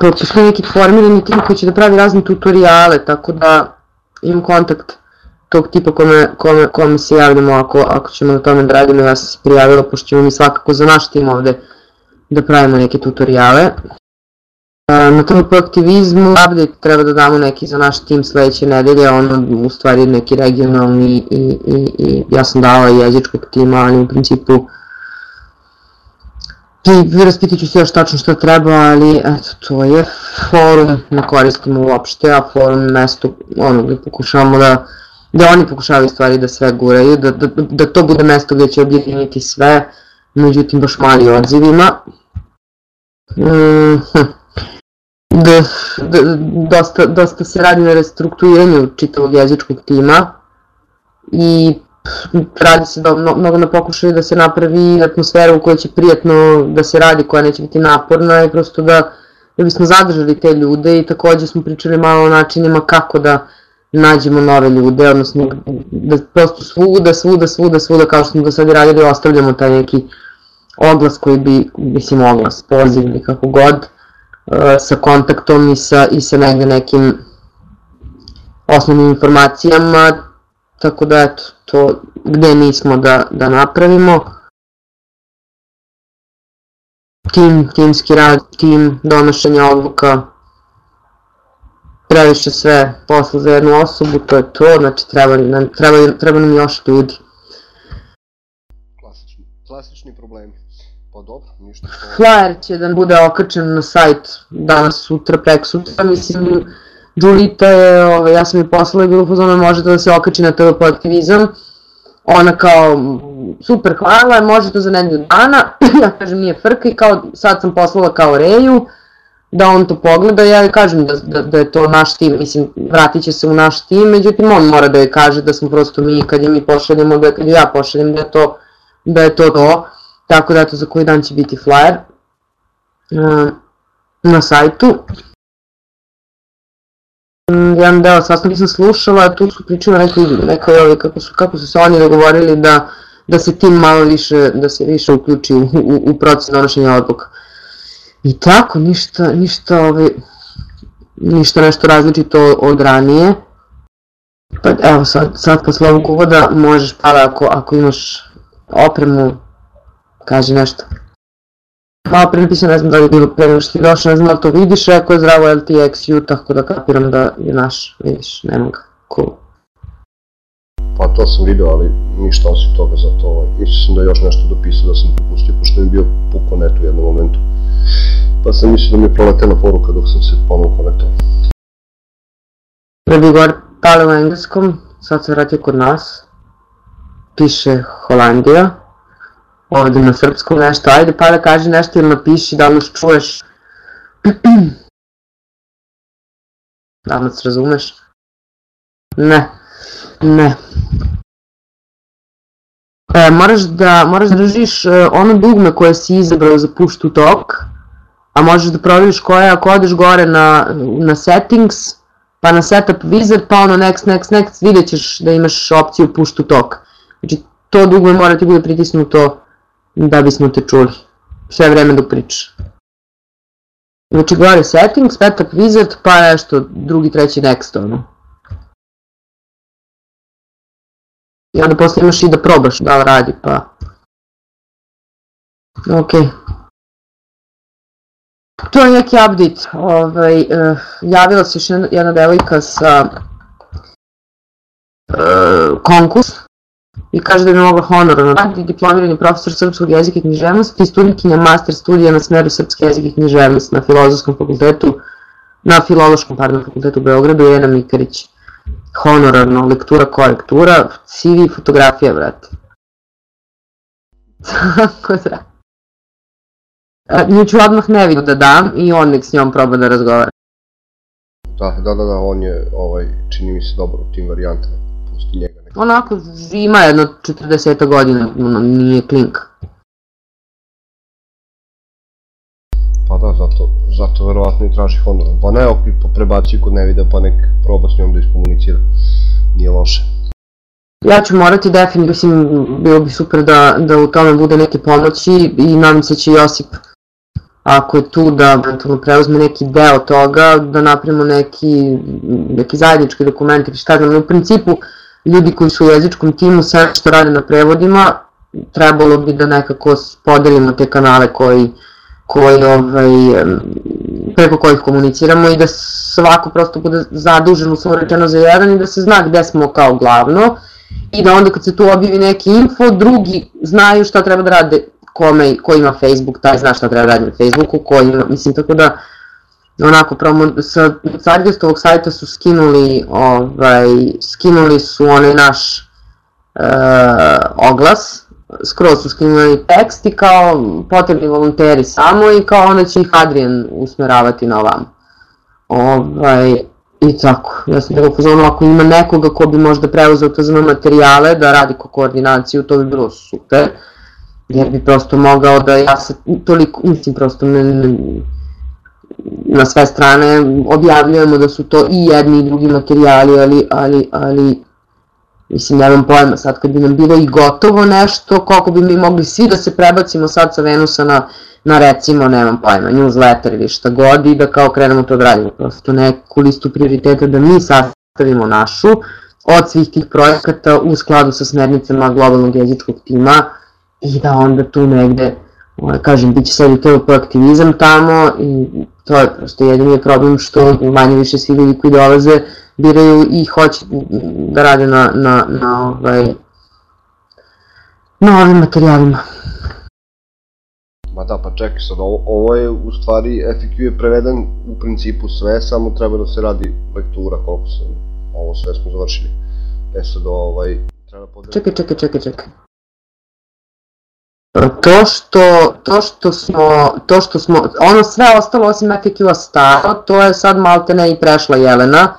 postoji neki formirani tim koji će da pravi razne tutoriale, tako da imam kontakt tog tipa kome, kome, kome se javljamo ako, ako ćemo na tome da radimo, ja sam se prijavila, pošto ćemo mi svakako za naš tim ovde da pravimo neke tutoriale. Na tom aktivizmu update treba da damo neki za naš tim sledeće nedelje, ono u stvari neki regionalni i, i, i ja sam dala jezičkog tima, ali u principu i raspitat ću se još tačno šta treba, ali eto, to je forum, ne koristimo uopšte, a forum mesto ono gde pokušavamo da, da oni pokušavaju stvari da sve guraju, da, da, da to bude mesto gde će objediniti sve, međutim baš mali odzivima. Mm, hm. da, da, dosta, dosta se radi na restrukturiranju čitavog jezičkog tima i radi se da, mnogo na pokušaju da se napravi atmosfera u kojoj će prijatno da se radi, koja neće biti naporna i prosto da, da bismo zadržali te ljude i takođe smo pričali malo o načinima kako da nađemo nove ljude, odnosno da prosto svuda, svuda, svuda, svuda, kao što smo do sada radili, ostavljamo taj neki oglas koji bi, mislim oglas, poziv ili kako god, uh, sa kontaktom i sa, i sa negde nekim osnovnim informacijama, tako da eto, to gde nismo da, da napravimo. Tim, timski rad, tim donošenja odluka, previše sve posla za jednu osobu, to je to, znači treba, nam, treba, treba nam još ljudi. Klasični, klasični problemi. Pa dobro, ništa. Flyer će da bude okačen na sajt danas, sutra, prek sutra, mislim, Julita je, ovaj, ja sam je poslala i bilo pozvano možete da se okači na TV aktivizam, ona kao, super, hvala, može to za nedelju dana, ja kažem nije frka. I kao, sad sam poslala kao Reju, da on to pogleda, ja kažem da, da, da je to naš tim, mislim, vratit će se u naš tim, međutim on mora da je kaže da smo prosto mi, kad je mi pošaljemo, da kad ja pošaljem, da je to, da je to to, tako da to za koji dan će biti flyer uh, na sajtu. Jedan deo sasno nisam slušala, tu su pričali neki, neka ovi, kako su, kako su se oni dogovorili da, da se tim malo više, da se više uključi u, u, u proces donošenja odluka. I tako, ništa, ništa, ovaj, ništa nešto različito od ranije. Pa evo sad, sad posle ovog uvoda možeš pala ako, ako imaš opremu, kaži nešto. Pre napisano, ne znam da li je bilo pre nego što ti došao, ne znam da li to vidiš, ako je zdravo LTX-u, tako da kapiram da je naš, vidiš, nema ga, cool. Pa to sam video, ali ništa osim toga za to. Ovaj. Mislio sam da još nešto dopisao da sam propustio, pošto mi je bio puko net u jednom momentu. Pa sam mislio da mi je proletela poruka dok sam se ponovno konektovao. Prvi gore pale u engleskom, sad se vratio kod nas. Piše Holandija, ovde na srpskom nešto, ajde pa da kaži nešto ili napiši da nas čuješ. da nas razumeš? Ne, ne. E, moraš da, moraš da držiš e, ono dugme koje si izabrao za push to talk, a možeš da provjeriš koja, ako odeš gore na, na settings, pa na setup wizard, pa ono next, next, next, vidjet ćeš da imaš opciju push to talk. Znači, to dugme mora ti bude pritisnuto da bismo te čuli sve vreme dok pričaš. Znači gore settings, setup wizard, pa nešto drugi, treći next ono. I onda posle imaš i da probaš da li radi, pa... Ok. To je neki update. Ovaj, uh, javila se još jedna, jedna devojka sa uh, konkurs i kaže da bi mogla honorarno raditi diplomirani profesor srpskog jezika i književnosti i studentkinja master studija na smeru srpske jezike i književnost na filozofskom fakultetu, na filološkom pardon, fakultetu u Beogradu, Jena Mikarić. Honorarno, lektura, korektura, CV, fotografija, brate. Tako da. Nju ću odmah Nevinu da dam i on nek s njom proba da razgovara. Da, da, da, da, on je, ovaj, čini mi se dobro u tim varijantama. Pusti njega Onako, ima jedno 40 godina, nije klink. Pa da, zato, zato verovatno i traži honor. Pa ne, opet prebaci kod ne vide, pa nek proba s njom da iskomunicira. Nije loše. Ja ću morati definitivno, mislim, bilo bi super da, da u tome bude neke pomoći i nadam se da će Josip ako je tu da eventualno preuzme neki deo toga, da napravimo neki, neki zajednički dokument ili šta znam, u principu ljudi koji su u jezičkom timu sve što rade na prevodima, trebalo bi da nekako podelimo te kanale koji, koji ovaj, preko kojih komuniciramo i da svako prosto bude zadužen u svom rečeno za jedan i da se zna gde smo kao glavno i da onda kad se tu objavi neki info, drugi znaju šta treba da rade, kome, ko ima Facebook, taj zna šta treba da radi na Facebooku, ko ima, mislim tako da onako promo, sa Cargestovog sajta su skinuli, ovaj, skinuli su onaj naš e, oglas, skroz su skinuli tekst i kao potrebni volonteri samo i kao onda će ih Adrian usmeravati na ovam. Ovaj, I tako, ja sam bilo pozvano ako ima nekoga ko bi možda preuzeo to za materijale da radi ko koordinaciju, to bi bilo super, jer bi prosto mogao da ja se toliko, mislim prosto ne, ne, na sve strane objavljujemo da su to i jedni i drugi materijali, ali, ali, ali Mislim, nemam pojma, sad kad bi nam bilo i gotovo nešto, koliko bi mi mogli svi da se prebacimo sad sa Venusa na, na recimo, nemam pojma, newsletter ili šta god i da kao krenemo to da radimo. Prosto neku listu prioriteta da mi sastavimo našu od svih tih projekata u skladu sa smernicama globalnog jezičkog tima i da onda tu negde, ovaj, kažem, bit će sad i to aktivizam tamo i to je prosto jedini problem što manje više svi ljudi koji dolaze biraju i hoće da rade na, na, na, ovaj, na ovim materijalima. Ma da, pa čekaj sad, ovo, ovo je u stvari, FAQ je preveden u principu sve, samo treba da se radi lektura koliko sam, ovo sve smo završili. E sad, ovaj, treba da podeliti... Čekaj, čekaj, čekaj, čekaj. To što, to što smo, to što smo, ono sve ostalo osim FAQ-a staro, to je sad maltene i prešla Jelena,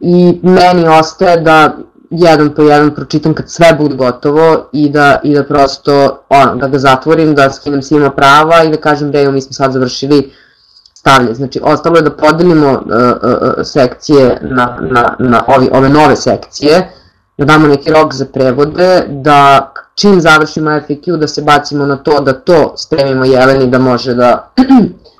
i meni ostaje da jedan po jedan pročitam kad sve bude gotovo i da, i da prosto ono, da ga zatvorim, da skinem svima prava i da kažem da mi smo sad završili stavljanje. Znači, ostalo je da podelimo uh, uh, sekcije na, na, na ovi, ove nove sekcije, da damo neki rok za prevode, da čim završimo FAQ da se bacimo na to da to spremimo Jeleni da može da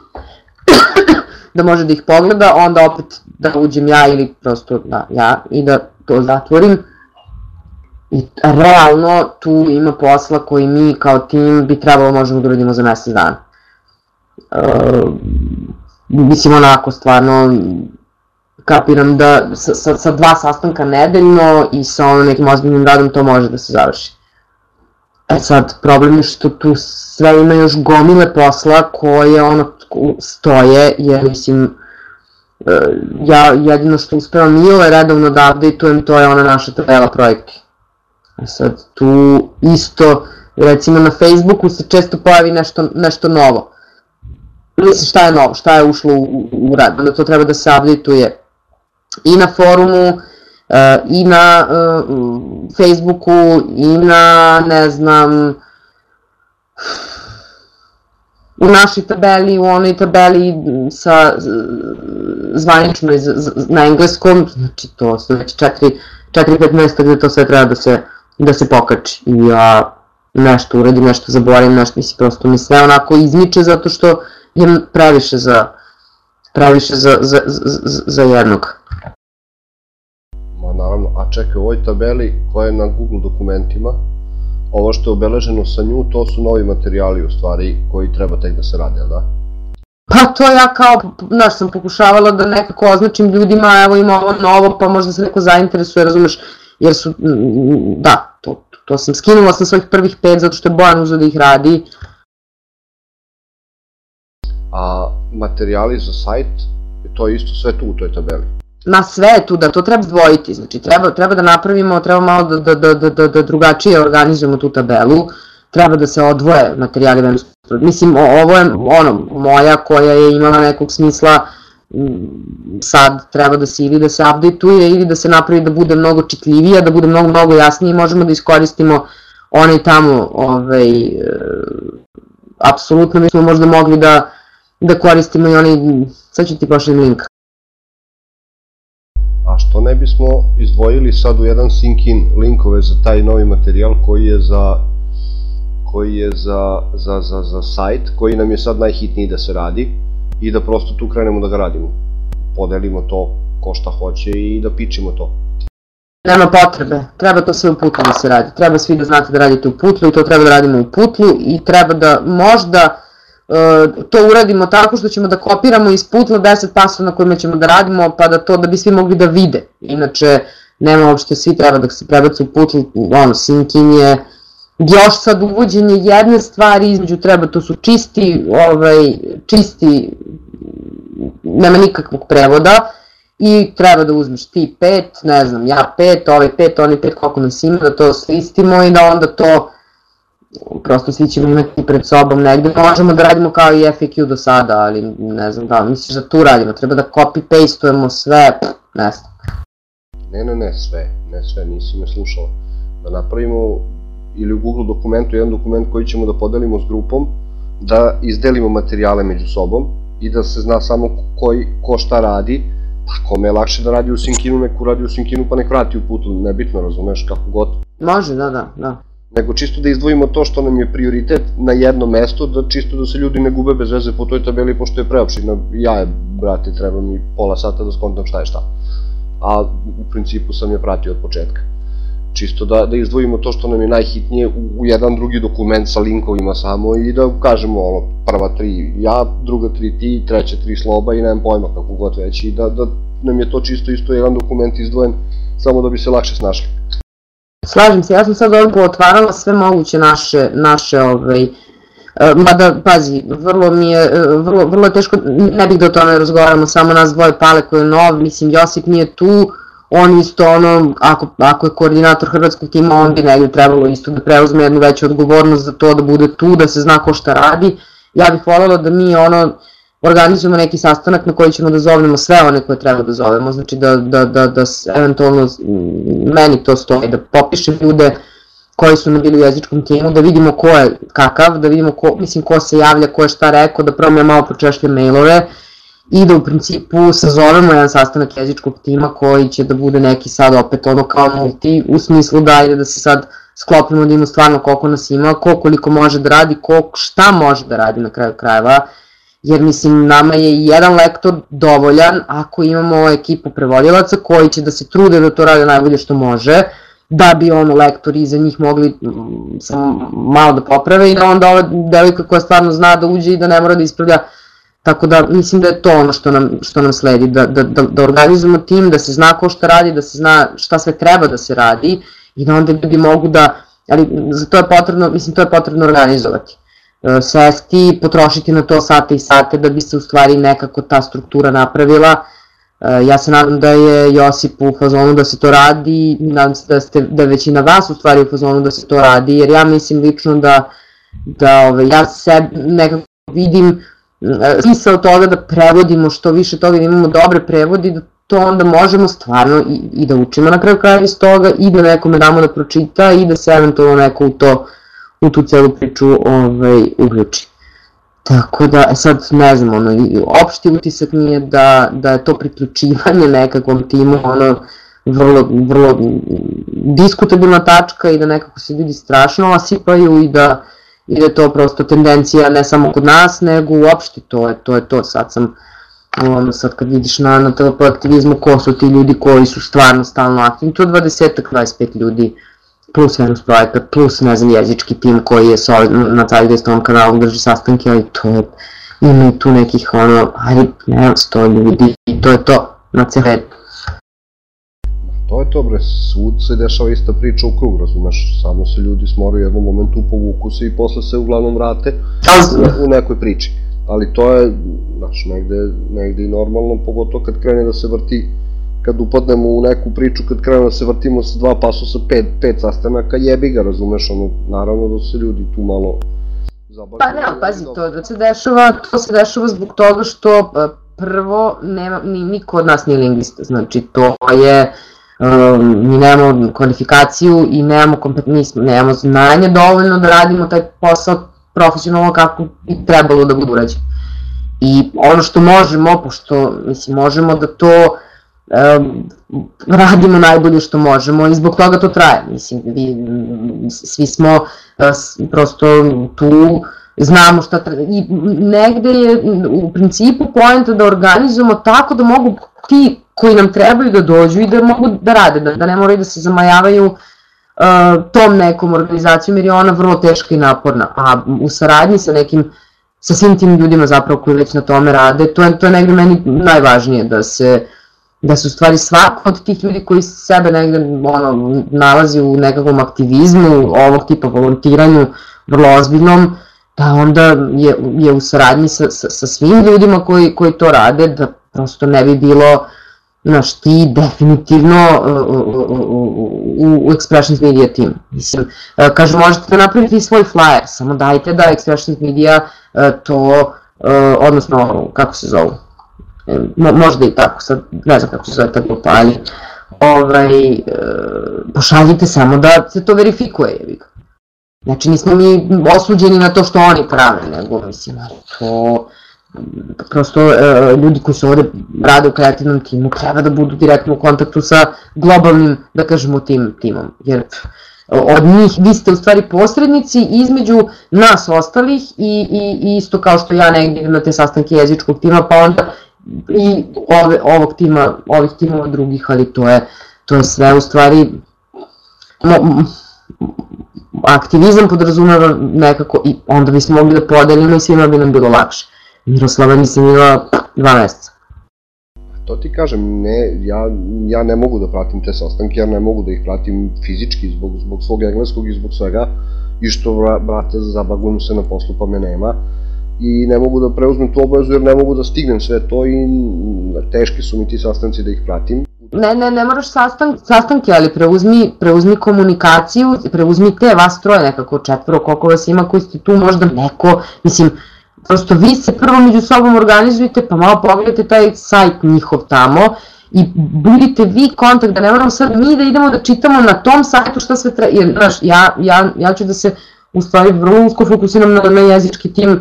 da može da ih pogleda, onda opet da uđem ja ili prosto da ja i da to zatvorim. I realno tu ima posla koji mi kao tim bi trebalo možemo da uradimo za mesec dana. Uh, mislim onako stvarno kapiram da sa, sa, sa dva sastanka nedeljno i sa ono nekim ozbiljnim radom to može da se završi. E sad, problem je što tu sve ima još gomile posla koje ono stoje, jer mislim, e, ja jedino što uspevam ove redovno da updateujem, to je ona naša tabela projekti. A sad tu isto, recimo na Facebooku se često pojavi nešto, nešto novo. Mislim šta je novo, šta je ušlo u, u rad, onda to treba da se updateuje i na forumu, uh, i na uh, Facebooku, i na, ne znam, u našoj tabeli, u onoj tabeli sa zvaničnoj na engleskom, znači to su već 4-5 mesta gde to sve treba da se, da se pokači i ja nešto uradim, nešto zaboravim, nešto mislim, prosto mi sve onako izmiče zato što je previše za, previše za, za, za, za jednog. Čekaj, u ovoj tabeli koja je na Google dokumentima, ovo što je obeleženo sa nju, to su novi materijali u stvari koji treba tek da se rade, da? Pa to ja kao, znaš, sam pokušavala da nekako označim ljudima, evo ima ovo novo, pa možda se neko zainteresuje, razumeš, jer su, da, to, to sam skinula sam svojih prvih pet zato što je Bojan uzao da ih radi. A materijali za sajt, to je isto sve tu u toj tabeli? Na sve tu, da to treba zdvojiti, znači treba, treba da napravimo, treba malo da, da, da, da, da, da drugačije organizujemo tu tabelu, treba da se odvoje materijali vremenskog Mislim, ovo je ono, moja koja je imala nekog smisla, sad treba da se ili da se updateuje ili da se napravi da bude mnogo čitljivija, da bude mnogo, mnogo jasnije. I možemo da iskoristimo onaj tamo, ovaj, apsolutno mi smo možda mogli da, da koristimo i onaj, sad ću ti pošlim link, što ne bismo izdvojili sad u jedan sync-in linkove za taj novi materijal koji je za koji je za, za, za, za sajt, koji nam je sad najhitniji da se radi i da prosto tu krenemo da ga radimo. Podelimo to ko šta hoće i da pičimo to. Nema potrebe, treba to sve u putlu da se radi. Treba svi da znate da radite u putlu i to treba da radimo u putlu i treba da možda to uradimo tako što ćemo da kopiramo iz putla 10 pasova na kojima ćemo da radimo pa da to da bi svi mogli da vide. Inače, nema uopšte, svi treba da se prebacu u putlu, ono, sinkin je još sad uvođenje jedne stvari između treba, to su čisti, ovaj, čisti, nema nikakvog prevoda, i treba da uzmeš ti pet, ne znam, ja pet, ovaj pet, oni pet, koliko nas ima, da to slistimo i da onda to prosto svi ćemo imati pred sobom negde, možemo da radimo kao i FAQ do sada, ali ne znam da, misliš da tu radimo, treba da copy-pastujemo sve, ne znam. Ne, ne, ne, sve, ne sve, nisi me slušala. Da napravimo ili u Google dokumentu jedan dokument koji ćemo da podelimo s grupom, da izdelimo materijale među sobom i da se zna samo koji, ko šta radi, Pa kome je lakše da radi u Sinkinu, neku radi u Sinkinu pa nek vrati u putu, nebitno, razumeš, kako god. Može, da, da, da. Nego čisto da izdvojimo to što nam je prioritet na jedno mesto, da čisto da se ljudi ne gube bez veze po toj tabeli, pošto je preopština. Ja je, brate, treba mi pola sata da skontam šta je šta. A u principu sam je pratio od početka čisto da, da izdvojimo to što nam je najhitnije u, u jedan drugi dokument sa linkovima samo i da kažemo ono, prva tri ja, druga tri ti, treća tri sloba i nemam pojma kako god već i da, da nam je to čisto isto jedan dokument izdvojen samo da bi se lakše snašli. Slažem se, ja sam sad ovdje otvarala sve moguće naše, naše ovaj, e, Mada, pazi, vrlo mi je, e, vrlo, vrlo je teško, ne bih da o tome razgovaramo, samo nas dvoje pale koje je nov, mislim, Josip nije tu, on isto ono, ako, ako je koordinator hrvatskog tima, on bi negdje trebalo isto da preuzme jednu veću odgovornost za to da bude tu, da se zna ko šta radi. Ja bih voljela da mi ono, organizujemo neki sastanak na koji ćemo da zovemo sve one koje treba da zovemo, znači da, da, da, da eventualno meni to stoji, da popišem ljude koji su nam bili u jezičkom timu, da vidimo ko je kakav, da vidimo ko, mislim, ko se javlja, ko je šta rekao, da prvo ja malo pročešljam mailove, i da u principu sazovemo jedan sastanak jezičkog tima koji će da bude neki sad opet ono kao multi, u smislu da ajde da se sad sklopimo da ima stvarno koliko nas ima, ko koliko može da radi, ko šta može da radi na kraju krajeva, jer mislim nama je jedan lektor dovoljan ako imamo ekipu prevodilaca koji će da se trude da to rade najbolje što može, da bi ono lektori iza njih mogli mm, samo malo da poprave i da onda ova devojka koja stvarno zna da uđe i da ne mora da ispravlja Tako da mislim da je to ono što nam, što nam sledi, da, da, da, da organizujemo tim, da se zna ko šta radi, da se zna šta sve treba da se radi i da onda ljudi mogu da, ali za to je potrebno, mislim to je potrebno organizovati. E, sesti, potrošiti na to sate i sate da bi se u stvari nekako ta struktura napravila. E, ja se nadam da je Josip u fazonu da se to radi, nadam se da, ste, da je većina vas u stvari u fazonu da se to radi, jer ja mislim lično da, da ove, ja se nekako vidim smisao toga da prevodimo što više toga, da imamo dobre prevodi, da to onda možemo stvarno i, i da učimo na kraju kraja iz toga i da nekome damo da pročita i da se eventualno neko u to u tu celu priču ovaj, uključi. Tako da, e sad ne znam, ono, opšti utisak mi je da, da je to priključivanje nekakvom timu, ono, vrlo, vrlo diskutabilna tačka i da nekako se ljudi strašno osipaju i da, i da je to prosto tendencija ne samo kod nas, nego uopšte to je to, je to. sad sam ono sad kad vidiš na, na TLP aktivizmu ko su ti ljudi koji su stvarno stalno aktivni, to je 20-25 ljudi plus Venus projekat, plus ne znam jezički tim koji je sa, na Zeitgeist kanalu drži sastanke, ali to je, ima tu nekih ono, ajde, ne znam, 100 ljudi i to je to na ceretu to je to bre, svud se dešava ista priča u krug, razumeš, samo se ljudi smoraju u jednom momentu, povuku se i posle se uglavnom vrate u, u nekoj priči. Ali to je, znaš, negde, negde i normalno, pogotovo kad krene da se vrti, kad upadnemo u neku priču, kad krenemo da se vrtimo sa dva pasusa, pet, pet sastanaka, jebi ga, razumeš, ono, naravno da se ljudi tu malo zabavljaju. Pa ne, pazi, to da se dešava, to se dešava zbog toga što prvo, nema, ni, niko od nas nije lingvista, znači to je, um, mi nemamo kvalifikaciju i nemamo, nismo, nemamo znanje dovoljno da radimo taj posao profesionalno kako bi trebalo da bude urađeno. I ono što možemo, pošto mislim, možemo da to radimo najbolje što možemo i zbog toga to traje. Mislim, vi, svi smo prosto tu znamo šta treba. I negde je u principu poenta da organizujemo tako da mogu ti koji nam trebaju da dođu i da mogu da rade, da, da ne moraju da se zamajavaju uh, tom nekom organizacijom jer je ona vrlo teška i naporna, a u saradnji sa nekim sa svim tim ljudima zapravo koji već na tome rade, to je, to je negde meni najvažnije, da se, da se u stvari svako od tih ljudi koji sebe negde ono, nalazi u nekakvom aktivizmu, ovog tipa volontiranju, vrlo ozbiljnom, da onda je, je u saradnji sa, sa, sa svim ljudima koji, koji to rade, da prosto ne bi bilo, znaš, ti definitivno u, u, Expressions Media team. Mislim, kažu, možete da napravite svoj flyer, samo dajte da Expressions Media to, odnosno, kako se zovu, e, možda i tako, sad ne znam kako se zove ta grupa, ali ovaj, pošaljite samo da se to verifikuje, je Znači nismo mi osuđeni na to što oni prave, nego mislim, to prosto e, ljudi koji su ovde rade u kreativnom timu treba da budu direktno u kontaktu sa globalnim, da kažemo, tim timom, jer od njih vi ste u stvari posrednici između nas ostalih i, i, i isto kao što ja negdje na te sastanke jezičkog tima, pa onda i ove, ovog tima, ovih timova drugih, ali to je, to je sve u stvari mo, aktivizam podrazumeva nekako i onda bismo mogli da podelimo i svima bi nam bilo lakše. Miroslava nisam imala dva meseca. To ti kažem, ne, ja, ja ne mogu da pratim te sastanke, ja ne mogu da ih pratim fizički zbog, zbog svog engleskog i zbog svega, i što, brate, zabagujem se na poslu pa me nema, i ne mogu da preuzmem tu obavezu jer ne mogu da stignem sve to i teški su mi ti sastanci da ih pratim. Ne, ne, ne moraš sastan, sastanke, ali preuzmi, preuzmi komunikaciju, preuzmi te vas troje nekako četvoro, koliko vas ima koji ste tu, možda neko, mislim, prosto vi se prvo među sobom organizujete, pa malo pogledajte taj sajt njihov tamo i budite vi kontakt, da ne moramo sad mi da idemo da čitamo na tom sajtu šta sve treba, jer, znaš, ja, ja, ja ću da se u stvari vrlo usko fokusiram na, na jezički tim,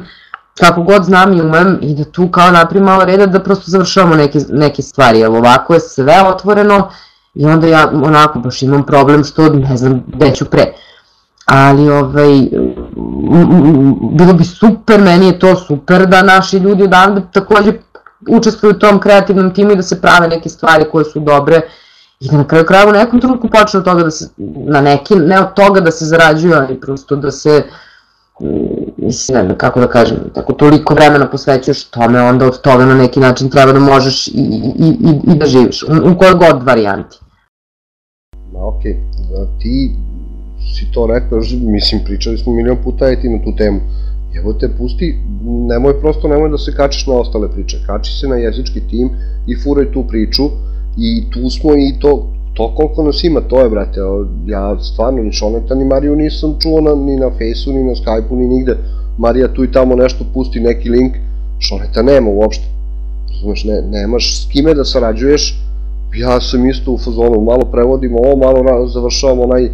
kako god znam i umem i da tu kao napravim malo reda da prosto završavamo neke, neke stvari, jer ovako je sve otvoreno i onda ja onako baš imam problem što ne znam gde ću pre. Ali ovaj, bilo bi super, meni je to super da naši ljudi odavde takođe učestvuju u tom kreativnom timu i da se prave neke stvari koje su dobre i da na kraju kraju u nekom trenutku počne od toga da se, na neki, ne od toga da se zarađuju, ali prosto da se mislim, ne znam kako da kažem, tako toliko vremena posvećuješ tome, onda od toga na neki način treba da možeš i, i, i, i da živiš, u, u kojoj god varijanti. Ma okej, okay. da ti si to rekao, mislim, pričali smo milion puta i ti na tu temu. Evo te pusti, nemoj prosto, nemoj da se kačiš na ostale priče, kači se na jezički tim i furaj tu priču i tu smo i to, to koliko nas ima, to je, brate, ja stvarno ni Šoneta ni Mariju nisam čuo na, ni na Fejsu, ni na Skypeu, ni nigde. Marija tu i tamo nešto pusti neki link, Šoneta nema uopšte. Razumeš, ne, nemaš s kime da sarađuješ, ja sam isto u fazonu, malo prevodim ovo, malo završavam onaj,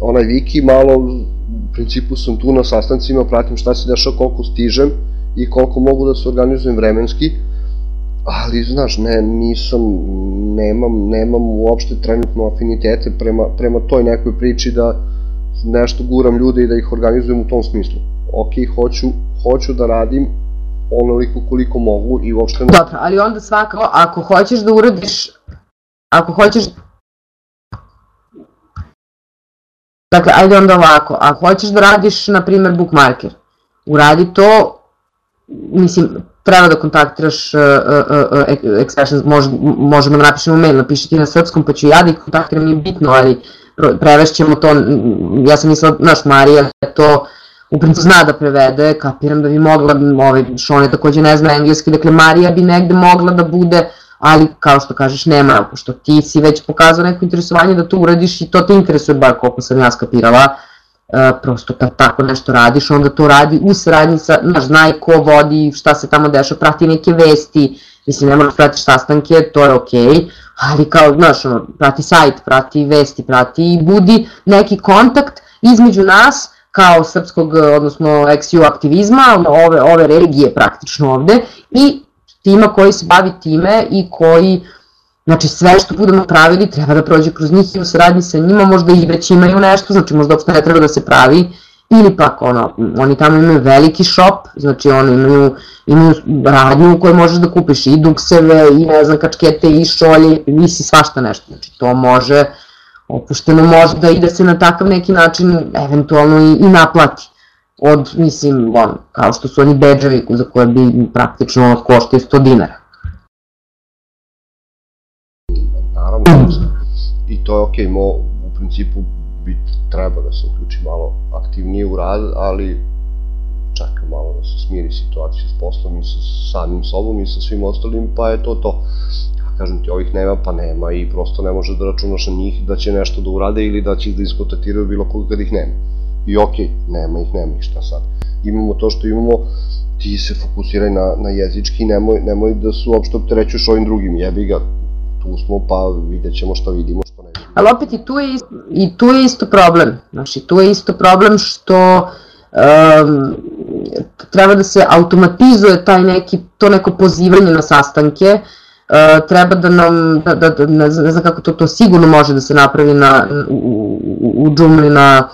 onaj wiki, malo u principu sam tu na sastancima, pratim šta se dešava, koliko stižem i koliko mogu da se organizujem vremenski, ali znaš, ne, nisam, nemam, nemam uopšte trenutno afinitete prema, prema toj nekoj priči da nešto guram ljude i da ih organizujem u tom smislu. Ok, hoću, hoću da radim onoliko koliko mogu i uopšte ne... Dobro, ali onda svakako, ako hoćeš da uradiš, ako hoćeš Dakle, ajde onda ovako, ako hoćeš da radiš, na primer, bookmarker, uradi to, mislim, treba da kontaktiraš uh, uh, uh, Expressions, može, možemo da napišemo mail, napiši ti na srpskom, pa ću ja da ih kontaktiram, nije bitno, ali prevešćemo to, ja sam mislila, naš Marija to u principu zna da prevede, kapiram da bi mogla, ovaj, Šone takođe ne zna engleski, dakle Marija bi negde mogla da bude, ali kao što kažeš nema, pošto ti si već pokazao neko interesovanje da to uradiš i to te interesuje bar koliko sam ja skapirala, E, prosto kad tako nešto radiš, onda to radi u saradnji sa, znaš, znaj ko vodi, šta se tamo dešava, prati neke vesti, mislim, ne moraš pratiš sastanke, to je okej, okay, ali kao, znaš, ono, prati sajt, prati vesti, prati i budi neki kontakt između nas, kao srpskog, odnosno XU aktivizma, ove, ove regije praktično ovde, i tima koji se bavi time i koji Znači sve što budemo pravili treba da prođe kroz njih i u saradnji sa njima, možda i već imaju nešto, znači možda uopšte ne treba da se pravi, ili pak ono, oni tamo imaju veliki shop, znači oni imaju, imaju radnju u kojoj možeš da kupiš i dukseve, i ne znam, kačkete, i šolje, i si svašta nešto, znači to može, opušteno može da ide se na takav neki način, eventualno i, i naplati od, mislim, on, kao što su oni bedževi za koje bi praktično koštaju 100 dinara. Naravno, i to je okej, okay, mo, u principu bi treba da se uključi malo aktivnije u rad, ali čeka malo da se smiri situacija s poslom i sa samim sobom i sa svim ostalim, pa je to to. Kažem ti, ovih nema, pa nema i prosto ne može da računaš na njih da će nešto da urade ili da će da iskontaktiraju bilo koga kad ih nema. I okej, okay, nema ih, nema ih, šta sad. Imamo to što imamo, ti se fokusiraj na, na jezički, nemoj, nemoj da se uopšte opterećuješ ovim drugim, jebi ga, tu smo, pa vidjet ćemo šta vidimo, što ne vidimo. Ali opet i tu je, i tu je isto problem, znači tu je isto problem što um, treba da se automatizuje taj neki, to neko pozivanje na sastanke, Uh, treba da nam, da, da, da, ne znam kako to, to sigurno može da se napravi na, u, u, u džumli na,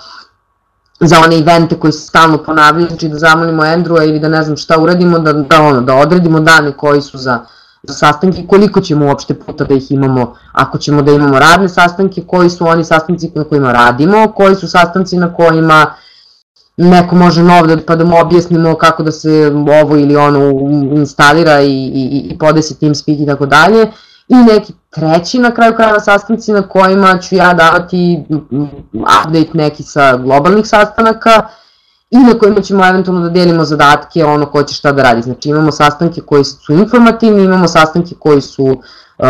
za one evente koji se stalno ponavljaju, znači da zamolimo Andrewa ili da ne znam šta uradimo, da, da, ono, da odredimo dane koji su za, za sastanke koliko ćemo uopšte puta da ih imamo, ako ćemo da imamo radne sastanke, koji su oni sastanci na kojima radimo, koji su sastanci na kojima neko može nov da, pa da mu objasnimo kako da se ovo ili ono instalira i, i, i podesi TeamSpeak i tako dalje i neki treći na kraju krajeva sastanci na kojima ću ja davati update neki sa globalnih sastanaka i na kojima ćemo eventualno da delimo zadatke ono ko će šta da radi. Znači imamo sastanke koji su informativni, imamo sastanke koji su uh,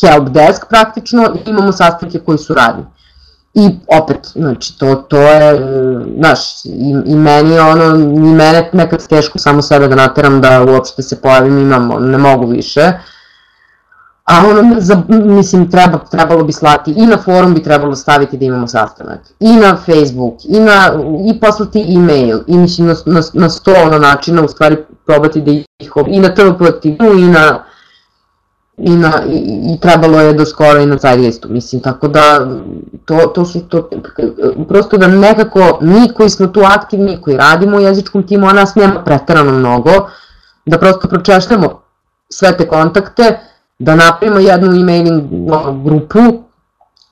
help desk praktično imamo sastanke koji su radni. I opet, znači, to, to je, znaš, i, i meni ono, i mene nekad teško samo sebe da nateram da uopšte se pojavim, imam, ne mogu više, A ono, za, mislim, treba, trebalo bi slati i na forum bi trebalo staviti da imamo sastanak, i na Facebook, i, na, i poslati e-mail, i mislim na, na, na sto ono načina u stvari probati da ih, i na aktivnu, i na, i, na, i, i trebalo je do skoro i na listu, mislim, tako da to, to su, to, prosto da nekako mi koji smo tu aktivni, koji radimo u jezičkom timu, a nas nema pretarano mnogo, da prosto pročešljamo sve te kontakte, da napravimo jednu emailing grupu,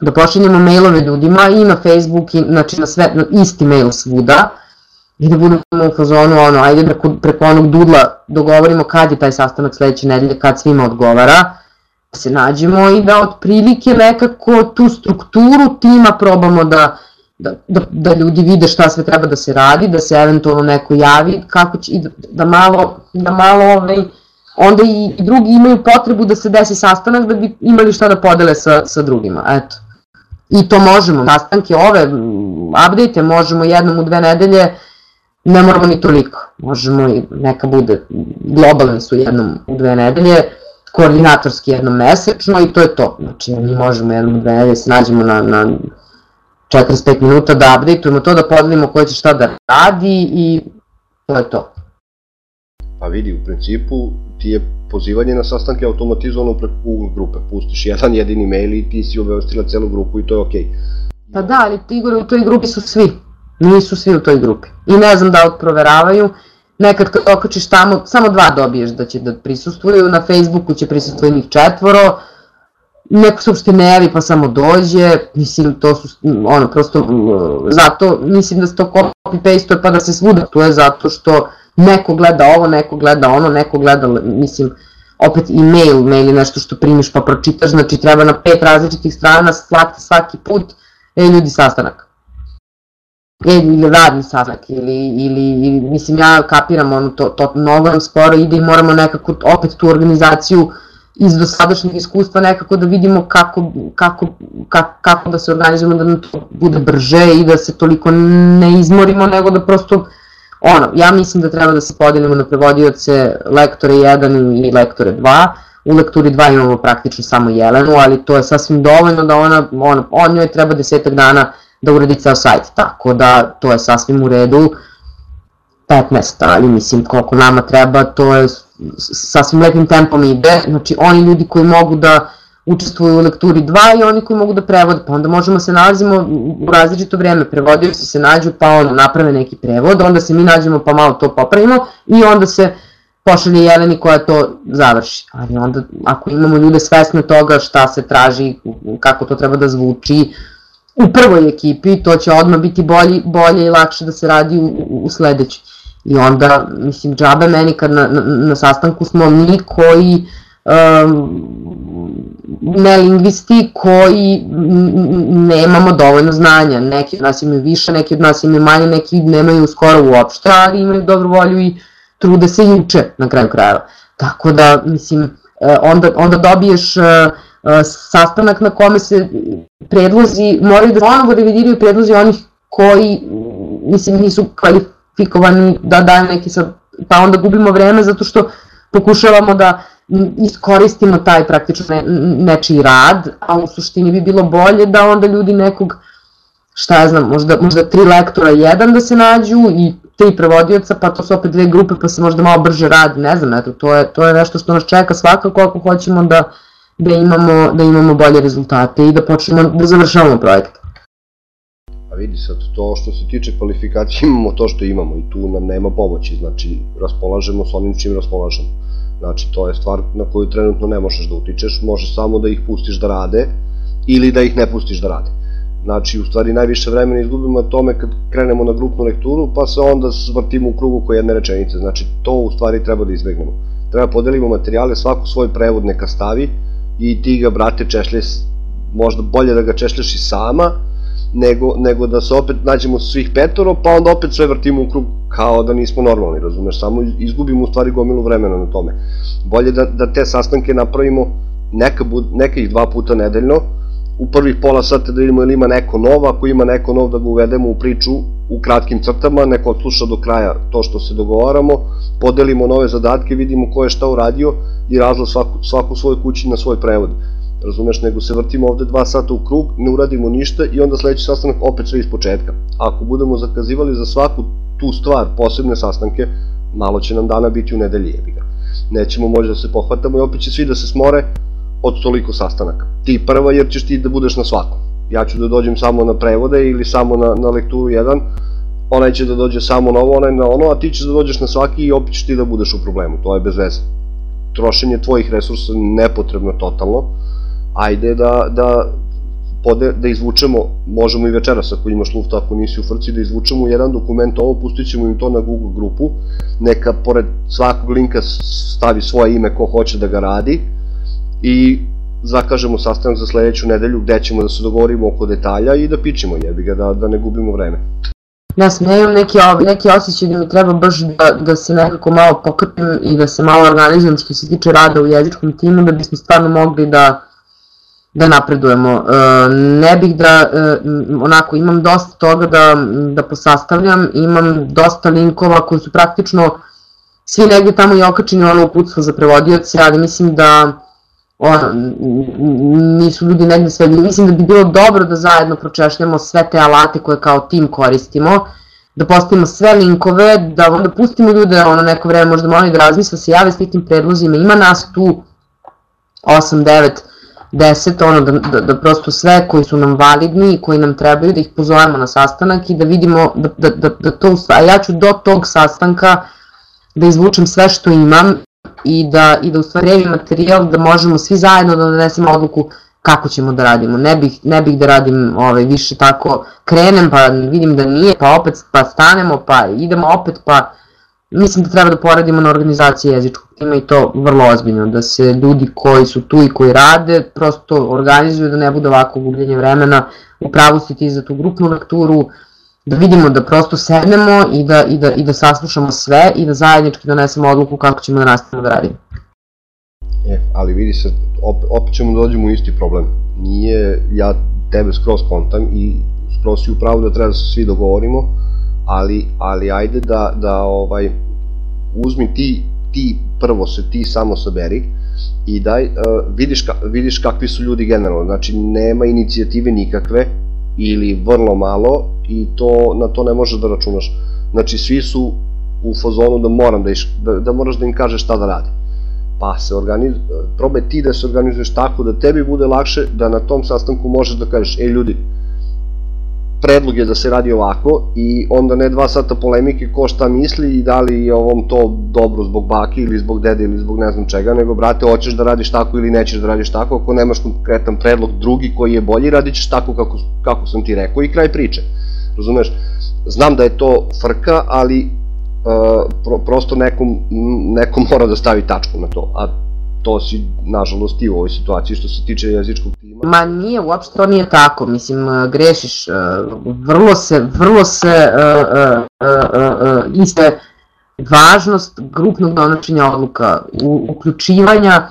da pošaljemo mailove ljudima i na Facebook, i, znači na sve, na isti mail svuda, i da budemo u fazonu, ono, ajde preko, preko onog dudla dogovorimo kad je taj sastanak sledeće nedelje, kad svima odgovara, da se nađemo i da otprilike nekako tu strukturu tima probamo da, da, da, da ljudi vide šta sve treba da se radi, da se eventualno neko javi, kako će, i da, da malo, da malo ovaj, onda i drugi imaju potrebu da se desi sastanak da bi imali šta da podele sa, sa drugima, eto. I to možemo, sastanke ove, update možemo jednom u dve nedelje, ne moramo ni toliko, možemo i neka bude, globalni su jednom u dve nedelje, koordinatorski jednom mesečno i to je to, znači mi možemo jednom u dve nedelje se nađemo na, na 45 minuta da updateujemo to, da podelimo ko će šta da radi i to je to. Pa vidi, u principu ti je pozivanje na sastanke automatizovano preko Google grupe. Pustiš jedan jedini mail i ti si obavestila celu grupu i to je okej. Okay. Pa da, ali Igor, u toj grupi su svi. Nisu svi u toj grupi. I ne znam da li proveravaju. Nekad kad okačiš tamo, samo dva dobiješ da će da prisustuju. Na Facebooku će prisustvuje njih četvoro. Neko se uopšte ne javi pa samo dođe. Mislim, to su, ono, prosto, zato mislim da se to copy-paste pa da se svuda tu je zato što neko gleda ovo, neko gleda ono, neko gleda, mislim, opet i mail, mail je nešto što primiš pa pročitaš, znači treba na pet različitih strana svaki, svaki put, e ljudi sastanak. E, ili radni sastanak, ili, ili, ili, mislim ja kapiram, ono, to, to mnogo nam sporo ide i moramo nekako opet tu organizaciju iz dosadašnjeg iskustva nekako da vidimo kako, kako, kako, kako da se organizujemo da nam to bude brže i da se toliko ne izmorimo, nego da prosto ono, ja mislim da treba da se podelimo na prevodioce lektore 1 i lektore 2, u lekturi 2 imamo praktično samo Jelenu, ali to je sasvim dovoljno da ona, ona on njoj treba desetak dana da uradi ceo sajt, tako da to je sasvim u redu, 15, ali mislim koliko nama treba, to je sasvim lepim tempom ide, znači oni ljudi koji mogu da učestvuju u lekturi 2 i oni koji mogu da prevode, pa onda možemo se nalazimo u različito vreme, prevodioci se nađu pa ono, naprave neki prevod, onda se mi nađemo pa malo to popravimo i onda se pošalje Jeleni koja to završi. Ali onda ako imamo ljude svesne toga šta se traži, kako to treba da zvuči, u prvoj ekipi, to će odmah biti bolje, bolje i lakše da se radi u, u sledećoj. I onda, mislim, džabe meni kad na, na, na sastanku smo mi koji um, ne lingvisti koji nemamo dovoljno znanja. Neki od nas imaju više, neki od nas imaju manje, neki nemaju skoro uopšte, ali imaju dobru volju i trude se i uče na kraju krajeva. Tako da, mislim, e, onda, onda dobiješ uh, sastanak na kome se predlozi, moraju da ponovo revidiraju predlozi onih koji, mislim, nisu kvalifikovani da daju neki sad, pa onda gubimo vreme zato što pokušavamo da iskoristimo taj praktično ne, nečiji rad, a u suštini bi bilo bolje da onda ljudi nekog, šta ja znam, možda, možda tri lektora jedan da se nađu i tri prevodioca, pa to su opet dve grupe, pa se možda malo brže radi, ne znam, eto, to je, to je nešto što nas čeka svakako ako hoćemo da, da, imamo, da imamo bolje rezultate i da počnemo da završavamo projekte. A vidi sad, to što se tiče kvalifikacije imamo to što imamo i tu nam nema pomoći, znači raspolažemo s onim čim raspolažemo. Znači to je stvar na koju trenutno ne možeš da utičeš, možeš samo da ih pustiš da rade ili da ih ne pustiš da rade. Znači, u stvari najviše vremena izgubimo na tome kad krenemo na grupnu lekturu, pa se onda vrtimo u krugu koje jedne rečenice. Znači, to u stvari treba da izbegnemo. Treba podelimo materijale, svako svoj prevod neka stavi i ti ga, brate, češlješ, možda bolje da ga češljaš i sama, nego, nego da se opet nađemo svih petoro, pa onda opet sve vrtimo u krug kao da nismo normalni, razumeš, samo izgubimo u stvari gomilu vremena na tome. Bolje da, da te sastanke napravimo neka, neka ih dva puta nedeljno, u prvih pola sata da vidimo ili ima neko nov, ako ima neko nov da ga uvedemo u priču u kratkim crtama, neko odsluša do kraja to što se dogovaramo, podelimo nove zadatke, vidimo ko je šta uradio i razlo svaku, svaku svoj kući na svoj prevod. Razumeš, nego se vrtimo ovde dva sata u krug, ne uradimo ništa i onda sledeći sastanak opet sve iz početka. Ako budemo zakazivali za svaku tu stvar posebne sastanke, malo će nam dana biti u nedelji jebiga. Nećemo možda da se pohvatamo i opet će svi da se smore, od toliko sastanaka. Ti prva jer ćeš ti da budeš na svakom. Ja ću da dođem samo na prevode ili samo na, na lekturu 1, onaj će da dođe samo na ovo, onaj na ono, a ti ćeš da dođeš na svaki i opet ćeš ti da budeš u problemu, to je bez veze. Trošenje tvojih resursa nepotrebno totalno, ajde da, da, pode, da izvučemo, možemo i večeras ako imaš lufta, ako nisi u frci, da izvučemo jedan dokument ovo, pustit ćemo im to na Google grupu, neka pored svakog linka stavi svoje ime ko hoće da ga radi, i zakažemo sastanak za sledeću nedelju gde ćemo da se dogovorimo oko detalja i da pičimo jebi ga, da, da ne gubimo vreme. Ja sam ja imam neki, neki osjećaj da mi treba baš da, da se nekako malo pokrpim i da se malo organizujem što se tiče rada u jezičkom timu da bismo stvarno mogli da, da napredujemo. E, ne bih da, e, onako, imam dosta toga da, da posastavljam, imam dosta linkova koji su praktično svi negde tamo i okačeni ono uputstvo za prevodioce, ali mislim da ono, nisu ljudi negde sve, mislim da bi bilo dobro da zajedno pročešljamo sve te alate koje kao tim koristimo, da postavimo sve linkove, da onda pustimo ljude ono neko vreme možda malo da razmisle, se jave s nekim predlozima, ima nas tu 8, 9, 10, ono, da, da, da prosto sve koji su nam validni i koji nam trebaju, da ih pozovemo na sastanak i da vidimo da, da, da, da to, a ja ću do tog sastanka da izvučem sve što imam i da, i da u stvari materijal da možemo svi zajedno da donesemo odluku kako ćemo da radimo. Ne bih, ne bih da radim ovaj, više tako, krenem pa vidim da nije, pa opet pa stanemo, pa idemo opet, pa mislim da treba da poradimo na organizaciji jezičkog tima i to vrlo ozbiljno, da se ljudi koji su tu i koji rade prosto organizuju da ne bude ovako gubljenje vremena, upravo si ti za tu grupnu lekturu, da vidimo da prosto sednemo i da, i da, i da saslušamo sve i da zajednički donesemo odluku kako ćemo da nastavimo da radimo. E, ali vidi se, opet, opet ćemo da dođemo u isti problem. Nije, ja tebe skroz kontam i skroz si upravo da treba da se svi dogovorimo, ali, ali ajde da, da ovaj, uzmi ti, ti prvo se ti samo saberi i daj, uh, vidiš, ka, vidiš kakvi su ljudi generalno, znači nema inicijative nikakve, ili vrlo malo i to na to ne možeš da računaš. Znači svi su u fazonu da moram da, iš, da, da moraš da im kažeš šta da radi. Pa se organiz, probaj ti da se organizuješ tako da tebi bude lakše, da na tom sastanku možeš da kažeš, ej ljudi, predlog je da se radi ovako i onda ne dva sata polemike ko šta misli i da li je ovom to dobro zbog baki ili zbog dede ili zbog ne znam čega, nego brate hoćeš da radiš tako ili nećeš da radiš tako, ako nemaš konkretan predlog drugi koji je bolji, radit ćeš tako kako, kako sam ti rekao i kraj priče. Razumeš? Znam da je to frka, ali uh, pro, prosto nekom, nekom mora da stavi tačku na to, a to si, nažalost, i u ovoj situaciji što se tiče jezičkog tima. Ma nije, uopšte to nije tako, mislim, uh, grešiš, uh, vrlo se, vrlo se uh, uh, uh, uh, iste važnost grupnog donošenja odluka, u, uključivanja,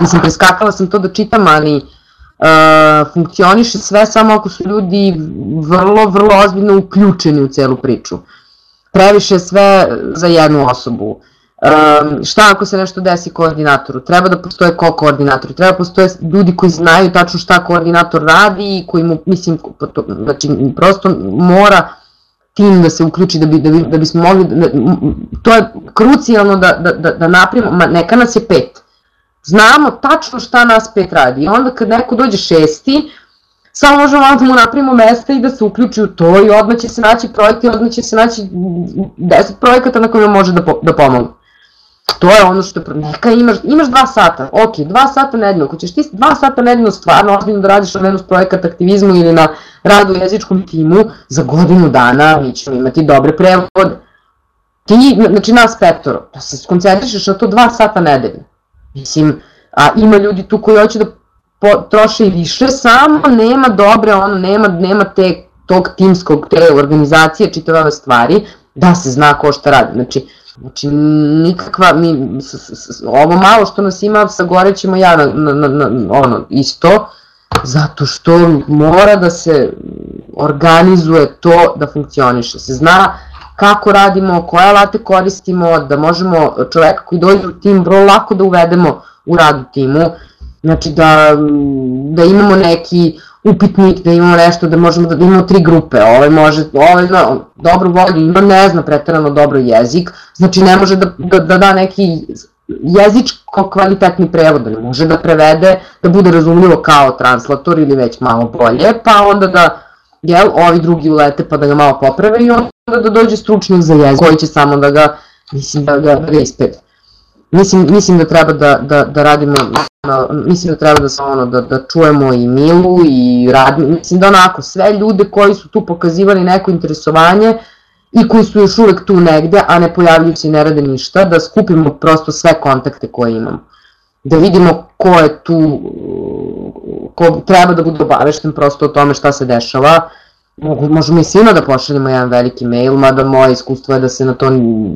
mislim, preskakala sam to da čitam, ali uh, funkcioniše sve samo ako su ljudi vrlo, vrlo ozbiljno uključeni u celu priču. Previše sve za jednu osobu. Šta ako se nešto desi koordinatoru? Treba da postoje ko koordinator, treba da postoje ljudi koji znaju tačno šta koordinator radi i koji mu, mislim, znači, prosto mora tim da se uključi da bi, da bi, da bismo mogli, da, to je krucijalno da, da, da, da napravimo, ma neka nas je pet, znamo tačno šta nas pet radi i onda kad neko dođe šesti, samo možemo da mu napravimo mesta i da se uključi u to i odmah će se naći projekti, odmah će se naći 10 projekata na kojima može da, po, da pomogu. To je ono što je, neka imaš, imaš dva sata, ok, dva sata nedeljno, ako ćeš ti dva sata nedeljno stvarno ozbiljno da radiš na Venus projekat aktivizmu ili na radu u jezičkom timu, za godinu dana mi ćemo imati dobre prevode. Ti, znači nas petoro, da se skoncentrišeš na to dva sata nedeljno. Mislim, a ima ljudi tu koji hoće da troše i više, samo nema dobre, ono, nema, nema te, tog timskog, te organizacije, čitave ove stvari, da se zna ko šta radi. Znači, Znači, nikakva, mi, s, s, s, ovo malo što nas ima, sagorećemo ja na, na, na, na, ono, isto, zato što mora da se organizuje to da funkcioniše, se zna kako radimo, koje alate koristimo, da možemo čoveka koji dođe u tim vrlo lako da uvedemo u rad timu, znači da, da imamo neki upitnik, da imamo nešto, da možemo da, da imamo tri grupe, ovaj može, ovaj zna dobro volju, ima ne zna pretarano dobro jezik, znači ne može da, da, da da neki jezičko kvalitetni prevod, ne može da prevede, da bude razumljivo kao translator ili već malo bolje, pa onda da, jel, ovi drugi ulete pa da ga malo poprave i onda da dođe stručnik za jezik koji će samo da ga, mislim, da ga, da ga. Mislim, mislim da treba da, da, da radimo mislim da treba da se ono, da, da čujemo i Milu i rad, mislim da onako, sve ljude koji su tu pokazivali neko interesovanje i koji su još uvek tu negde, a ne pojavljuju se i ne rade ništa, da skupimo prosto sve kontakte koje imamo. Da vidimo ko je tu, ko treba da bude obavešten prosto o tome šta se dešava, možemo i svima da pošaljemo jedan veliki mail, mada moje iskustvo je da se na to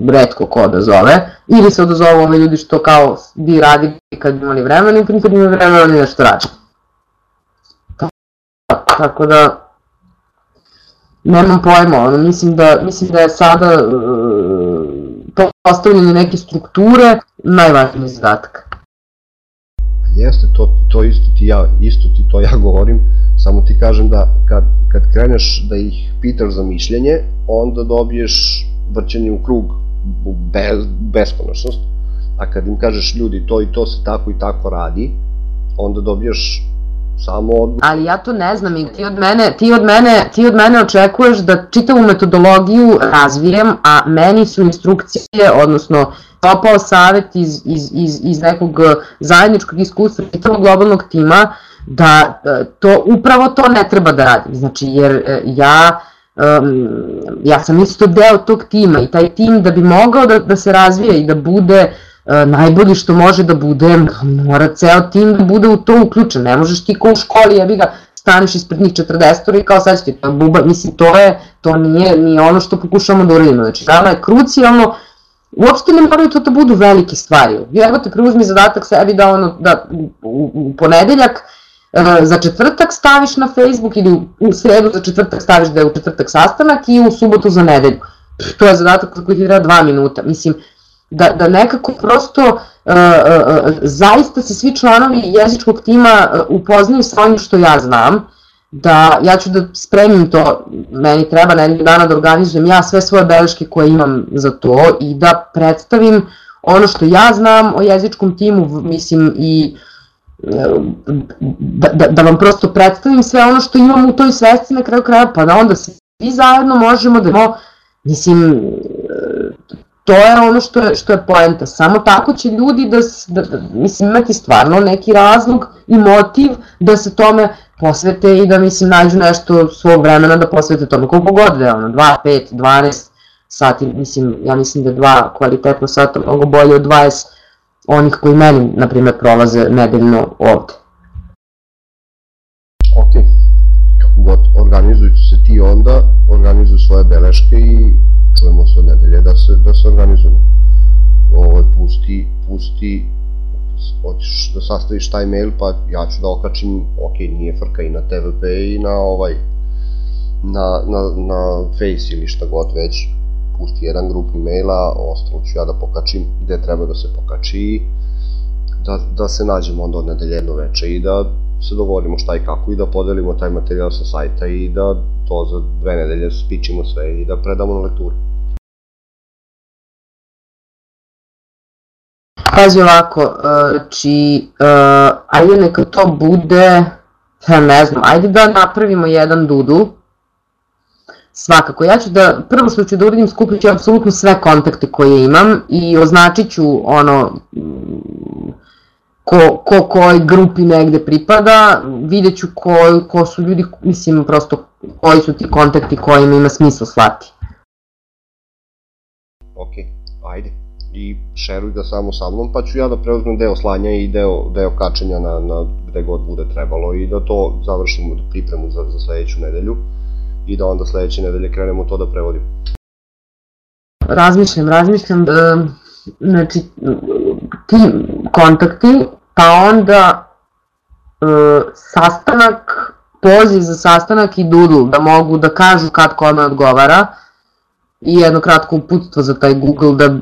redko ko odazove, ili se odazovu ove ljudi što kao bi radili kad bi imali vremena i kad bi imali vremena oni nešto radi. Tako da, nemam pojma, ono, mislim da, mislim da je sada uh, postavljanje neke strukture najvažniji zadatak. Jeste, to, to isto ti ja, isto ti to ja govorim, samo ti kažem da kad, kad kreneš da ih pitaš za mišljenje, onda dobiješ vrćenje u krug bez, beskonačnost, a kad im kažeš ljudi to i to se tako i tako radi, onda dobiješ samo odgovor. Ali ja to ne znam i ti od mene, ti od mene, ti od mene očekuješ da čitavu metodologiju razvijem, a meni su instrukcije, odnosno topao savet iz, iz, iz, iz nekog zajedničkog iskustva čitavog globalnog tima, da e, to upravo to ne treba da radim. Znači, jer e, ja um, ja sam isto deo tog tima i taj tim da bi mogao da, da se razvije i da bude uh, najbolji što može da bude, mora ceo tim da bude u to uključen, ne možeš ti ko u školi, jebi ga, staneš ispred njih 40 i kao sad ćete, buba, mislim to je, to nije, nije ono što pokušamo da uradimo, znači nama je krucijalno, uopšte ne moraju to da budu velike stvari, evo te preuzmi zadatak sebi da ono, da u, u ponedeljak E, za četvrtak staviš na Facebook ili u sredu za četvrtak staviš da je u četvrtak sastanak i u subotu za nedelju. To je zadatak za koji ti treba dva minuta. Mislim, da, da nekako prosto uh, uh, zaista se svi članovi jezičkog tima upoznaju sa onim što ja znam, da ja ću da spremim to, meni treba nedelju dana da organizujem ja sve svoje beleške koje imam za to i da predstavim ono što ja znam o jezičkom timu, mislim i da, da, da vam prosto predstavim sve ono što imam u toj svesti na kraju kraja, pa da onda svi zajedno možemo da, mislim, to je ono što je, što je poenta. Samo tako će ljudi da, da, da mislim, imati stvarno neki razlog i motiv da se tome posvete i da, mislim, nađu nešto svog vremena da posvete tome. Koliko god da je ono, 2, 5, 12 sati, mislim, ja mislim da je dva kvalitetno sata mnogo bolje od 20 onih koji meni, na primjer, prolaze nedeljno ovde. Ok, kako god, organizujte se ti onda, organizuj svoje beleške i čujemo se od nedelje da se, da se organizujemo. Ovo, pusti, pusti, hoćeš da sastaviš taj mail, pa ja ću da okačim, ok, nije frka i na TVP i na ovaj, na, na, na Face ili šta god već, pusti jedan grupni maila, ostalo ću ja da pokačim gde treba da se pokači da, da se nađemo onda od nedelje jedno veče i da se dogovorimo šta i kako i da podelimo taj materijal sa sajta i da to za dve nedelje spičimo sve i da predamo na lekturu. Pazi ovako, e, znači, uh, ajde neka to bude, ja ne znam, ajde da napravimo jedan dudu, svakako, ja ću da, prvo što ću da uradim, skupit ću apsolutno sve kontakte koje imam i označit ću ono, ko, ko kojoj grupi negde pripada, vidjet ću ko, ko su ljudi, mislim prosto koji su ti kontakti kojima ima smisla slati. Ok, ajde. I šeruj ga samo sa mnom, pa ću ja da preuzmem deo slanja i deo, deo kačenja na, na gde god bude trebalo i da to završimo da pripremu za, za sledeću nedelju i da onda sledeće nedelje krenemo to da prevodimo. Razmišljam, razmišljam, e, znači ti kontakti pa onda e, sastanak, poziv za sastanak i doodle, da mogu da kažu kad kome odgovara i jedno kratko uputstvo za taj Google, da,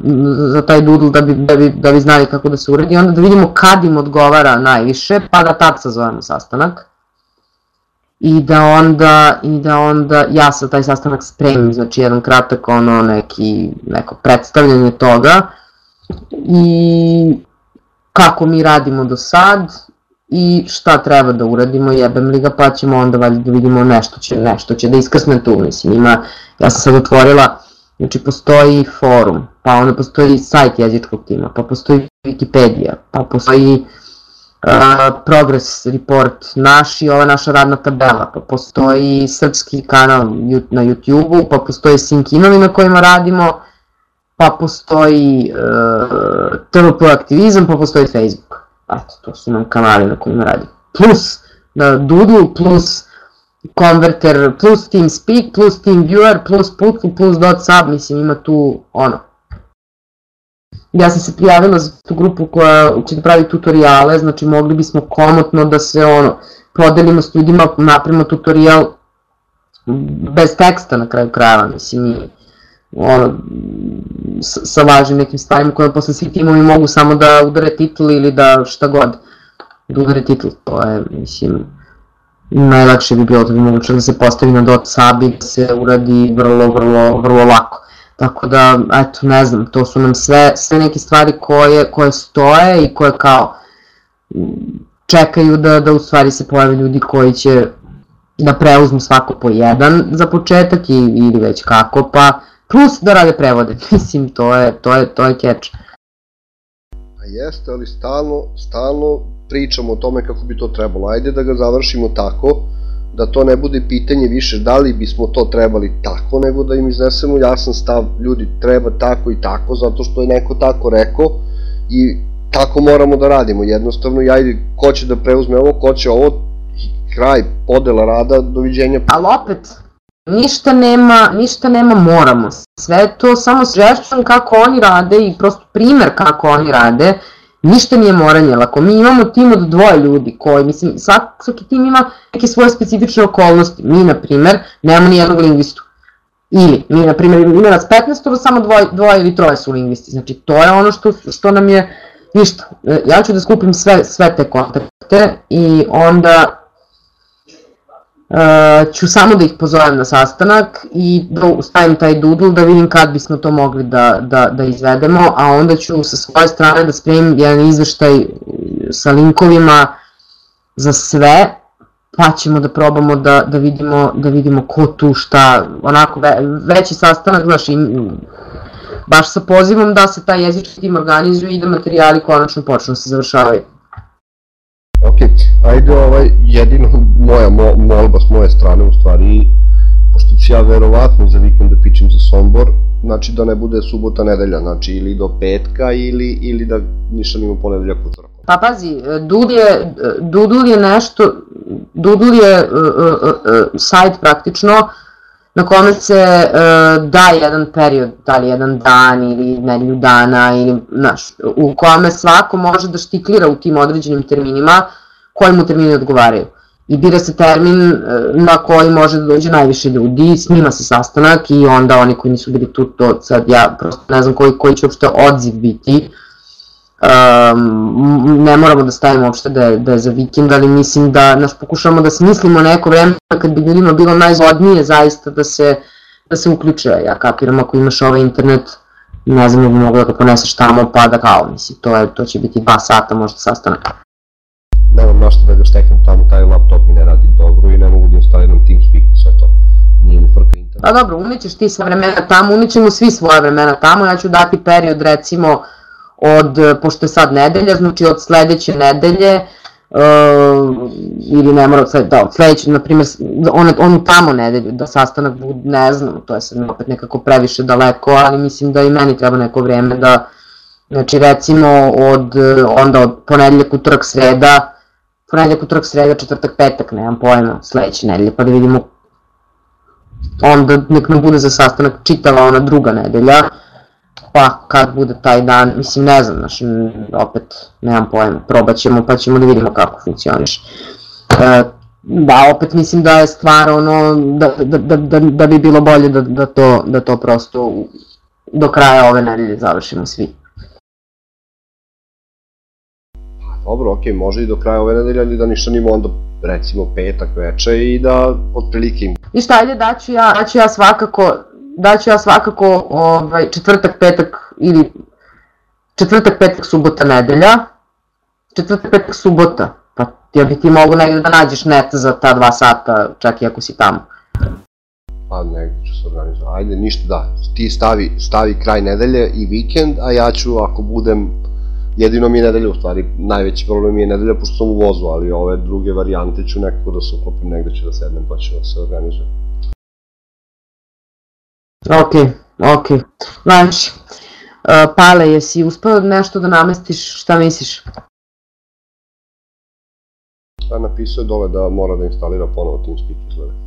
za taj doodle da bi, da, bi, da bi znali kako da se uredi, onda da vidimo kad im odgovara najviše, pa da tad sazovemo sastanak. I da onda, i da onda ja sa taj sastanak spremim, znači jedan kratak ono neki, neko predstavljanje toga. I kako mi radimo do sad i šta treba da uradimo, jebem li ga, pa ćemo onda valjda da vidimo nešto će, nešto će da iskrsne tu, mislim, ima, ja sam sad otvorila, znači postoji forum, pa onda postoji sajt jezičkog tima, pa postoji Wikipedia, pa postoji progress report naš i ova naša radna tabela, pa postoji srpski kanal na YouTube-u, pa postoji sinkinovi na kojima radimo, pa postoji e, TVP aktivizam, pa postoji Facebook. Eto, to su nam kanali na kojima radim. Plus na Doodle, plus Converter, plus TeamSpeak, plus TeamViewer, plus Putlu, plus .sub, mislim ima tu ono. Ja sam se prijavila za tu grupu koja će da pravi tutoriale, znači mogli bismo komotno da se ono, podelimo s ljudima, napravimo tutorial bez teksta na kraju krajeva, mislim, i ono, sa važnim nekim stvarima koje posle svi timovi mogu samo da udare titl ili da šta god da udare titl, to je, mislim, najlakše bi bilo da bi moguće da se postavi na dot sub i da se uradi vrlo, vrlo, vrlo lako. Tako da, eto, ne znam, to su nam sve, sve neke stvari koje, koje stoje i koje kao čekaju da, da u stvari se pojave ljudi koji će da preuzmu svako po jedan za početak i, ili već kako, pa plus da rade prevode, mislim, to je, to je, to je catch. A jeste, ali stalno, stalno pričamo o tome kako bi to trebalo. Ajde da ga završimo tako, da to ne bude pitanje više da li bismo to trebali tako, nego da im iznesemo jasan stav, ljudi treba tako i tako, zato što je neko tako rekao i tako moramo da radimo. Jednostavno, ajde, ko će da preuzme ovo, ko će ovo, kraj, podela rada, doviđenja. Ali opet, ništa nema, ništa nema moramo. Sve to samo suggestion kako oni rade i prosto primer kako oni rade, ništa nije moranje, ako mi imamo tim od dvoje ljudi koji, mislim, svak, svaki tim ima neke svoje specifične okolnosti, mi, na primer, nemamo ni jednog lingvistu. Ili, mi, na primer, ima nas 15, samo dvoje, dvoje ili troje su lingvisti, znači to je ono što, što nam je, ništa, ja ću da skupim sve, sve te kontakte i onda Uh, ću samo da ih pozovem na sastanak i da stavim taj doodle da vidim kad bismo to mogli da, da, da izvedemo, a onda ću sa svoje strane da spremim jedan izveštaj sa linkovima za sve, pa ćemo da probamo da, da, vidimo, da vidimo ko tu šta, onako ve, veći sastanak, znaš, i, baš sa pozivom da se taj jezički tim organizuje i da materijali konačno počnu da se završavaju. Ok, ajde ovaj, jedino moja mo, molba s moje strane u stvari, pošto ću ja verovatno za vikend da pičem za Sombor, znači da ne bude subota nedelja, znači ili do petka ili, ili da ništa nima ponedeljak utorak. Pa pazi, Doodle je, Doodle je nešto, Doodle je uh, uh, uh, sajt praktično na kome se uh, da jedan period, da li jedan dan ili nedelju dana, ili, znaš, u kome svako može da štiklira u tim određenim terminima koji mu termini odgovaraju. I bira se termin uh, na koji može da dođe najviše ljudi, snima se sastanak i onda oni koji nisu bili tu, to sad ja prosto ne znam koji, koji će uopšte odziv biti, um, ne moramo da stavimo uopšte da je, da je za vikend, ali mislim da nas pokušamo da smislimo neko vreme kad bi ljudima bilo najzgodnije zaista da se, da se uključe. Ja kapiram ako imaš ovaj internet, ne znam da bi mogla da ga poneseš tamo pa da kao, mislim, to, je, to će biti dva sata možda sastanak. Nemam našto da ga steknem tamo, taj laptop mi ne radi dobro i ne mogu da instaliram TeamSpeak i sve to. Nije mi frka internet. Pa dobro, unećeš ti sva vremena tamo, unećemo svi svoje vremena tamo, ja ću dati period recimo od, pošto je sad nedelja, znači od sledeće nedelje, uh, ili ne mora da, od sledeće, na primjer, on, onu tamo nedelju, da sastanak bude, ne znam, to je sad opet nekako previše daleko, ali mislim da i meni treba neko vreme da, znači recimo od, onda od ponedeljak, utorak, sreda, ponedeljak, utorak, sreda, četvrtak, petak, nemam pojma, sledeće nedelje, pa da vidimo onda nek nam bude za sastanak čitava ona druga nedelja, pa kad bude taj dan, mislim ne znam, znači opet nemam pojma, probat ćemo pa ćemo da vidimo kako funkcioniš. E, da, opet mislim da je stvar ono, da, da, da, da, da bi bilo bolje da, da, to, da to prosto do kraja ove nedelje završimo svi. Dobro, okay, može i do kraja ove nedelje, ali da ništa nima onda recimo petak veče i da otprilike im... I šta, ajde daću ja, daću ja svakako, daću ja svakako ovaj, četvrtak, petak ili četvrtak, petak, subota, nedelja, četvrtak, petak, subota, pa ti bi ti mogu negde da nađeš net za ta dva sata, čak i ako si tamo. Pa negde ću se organizovati. Ajde, ništa da, ti stavi, stavi kraj nedelje i vikend, a ja ću ako budem, jedino mi je nedelja u stvari, najveći problem mi je nedelja pošto sam u vozu, ali ove druge varijante ću nekako da se uklopim, negde ću da sednem pa ću da se organizujem. Ok, ok. Znači, uh, Pale, jesi uspeo nešto da namestiš, šta misliš? Pa napisao je dole da mora da instalira ponovo TeamSpeak izgleda.